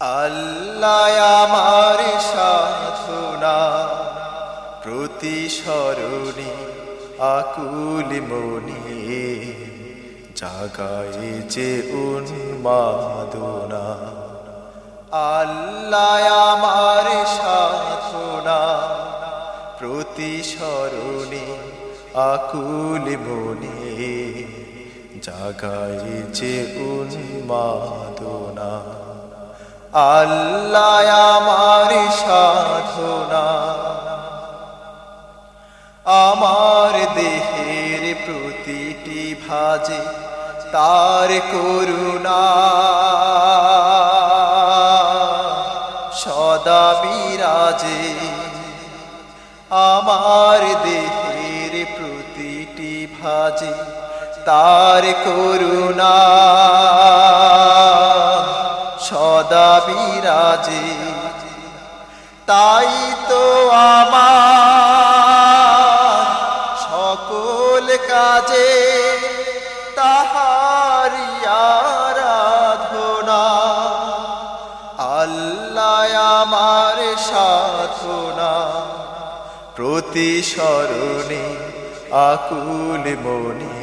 আল্লাহ আমার সাধনা প্রতি স্মরণে আকুল মনে, জাগায় যে উন্মাদনা। আল্লাহ আমার সাধনা প্রতি স্মরণে আকুল মনে, জাগায় যে উন্মাদনা। আল্লাহ আমার সাধনা। আমার দেহের প্রতিটি ভাজে তার করুণা। সদা বিরাজে আমার দেহের প্রতিটি ভাজে তার করুণা। সদা বিরাজে তাই তো আমার সকল কাজে তাহারি আরাধনা। আল্লাহ আমার সাধনা। প্রতি স্মরণে আকুল মনে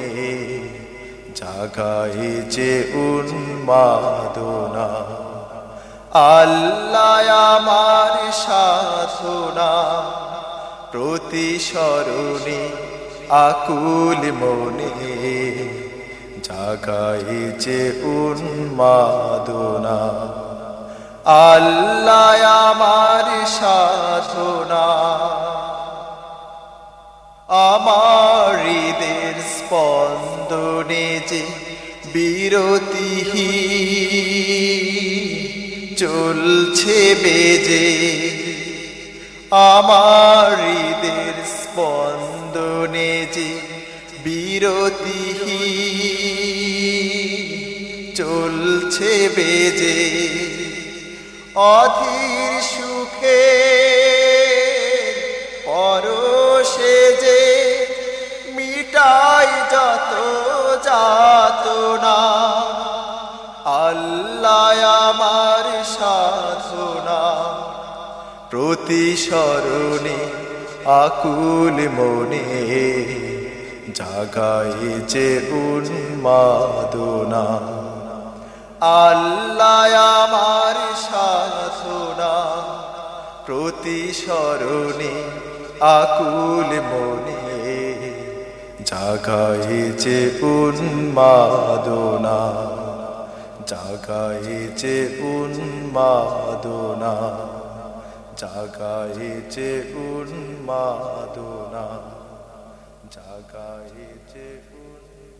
জাগায় যে উন্মাদনা। আল্লাহ আমার সাধনা প্রতি স্মরণে আকুল মনে জাগায় যে উন্মাদনা। আল্লাহ আমার সাধনা আমার হৃদের স্পন্দনে যে বিরতিহী চলছে বেজে। আমার হৃদের স্পন্দনে যে বিরতিহী। চলছে বেজে অধীর সুখে। পরশে যে মিটাই যত যাত সাধনা প্রতি স্মরণে আকুল মনে জাগায় যে উন্মাদনা। আল্লাহ আমার সাধনা প্রতি স্মরণে আকুল মনে জাগায় যে উন্মাদনা। জাগায় যে উন্মাদনা জাগাইছে উন্মাদনা জাগাইছে যে